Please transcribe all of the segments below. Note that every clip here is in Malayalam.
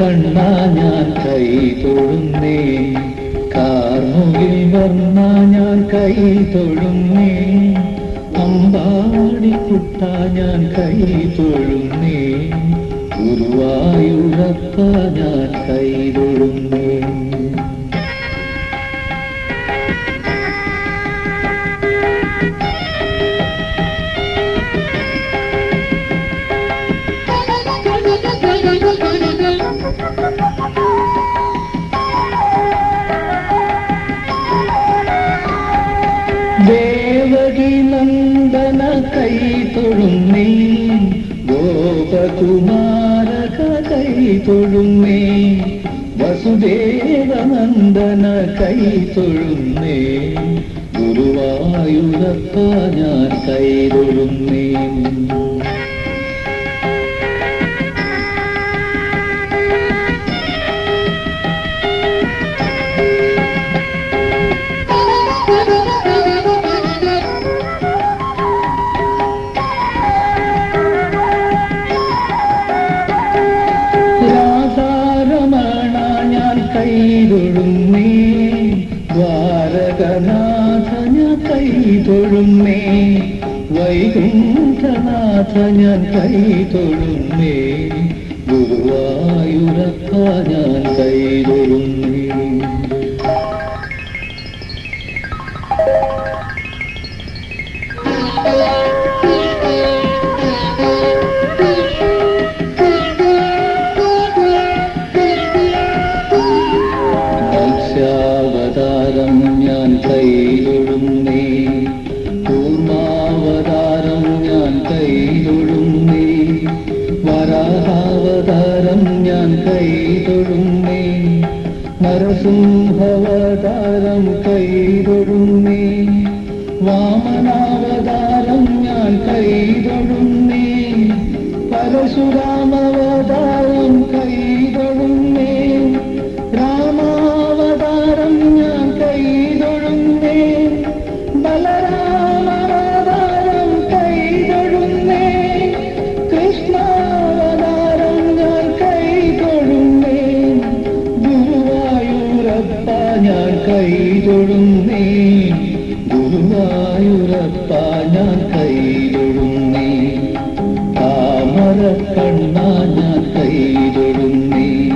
കണ്ണ ഞാൻ കൈ തൊഴുന്നേ. കാർമുകിൽ വർണ ഞാൻ കൈ തൊഴുന്നേ. അമ്പാടിക്കുട്ട ഞാൻ കൈ തൊഴുന്നേ. ഗുരുവായൂരപ്പ ഞാൻ കൈ തൊഴുന്നേ. തൊഴുന്നേ ഗോപകുമാരക കൈ തൊഴുന്നേ വസുദേവനന്ദന കൈ തൊഴുന്നേ ഗുരുവായൂരപ്പ ഞാൻ കൈ തൊഴുന്നേ ദ്വാരകനാഥ കൈ കൈതൊഴുന്നേ വൈകുണ്ഠനാഥ ഞാൻ കൈതൊഴുന്നേ ഗുരുവായൂരപ്പ ഞാൻ കൈതൊഴുന്നേ മത്സ്യാവതാരം കൈതൊഴുന്നേ കൂർമാവതാരം ഞാൻ കൈതൊഴുന്നേ വരാഹാവതാരം ഞാൻ കൈതൊഴുന്നേ നരസിംഹവതാരം കൈതൊഴുന്നേ വാമനാവതാരം ഞാൻ കൈതൊഴുന്നേ പരശുരാമവതാരം ഗുരുവായൂരപ്പ കൈ തൊഴുന്നേ. ഗുരുവായൂരപ്പ ഞാൻ കൈ തൊഴുന്നേ. താമര കണ്ണ ഞാൻ കൈ തൊഴുന്നേ.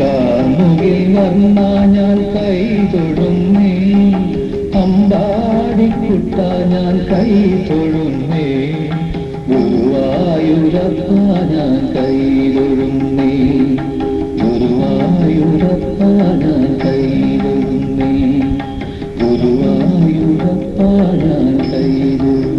കാമുകിൽ വർണ ഞാൻ കൈ തൊഴുന്നേ. അമ്പാടിക്കുട്ട ഞാൻ കൈ തൊഴുന്നേ. ഗുരുവായൂരപ്പ ഞാൻ കൈതൊഴുന്നേ ഗുരുവായൂരപ്പ കൈതൊഴുന്നേ ഗുരുവായൂരപ്പ ഞാൻ കൈതൊഴുന്നേ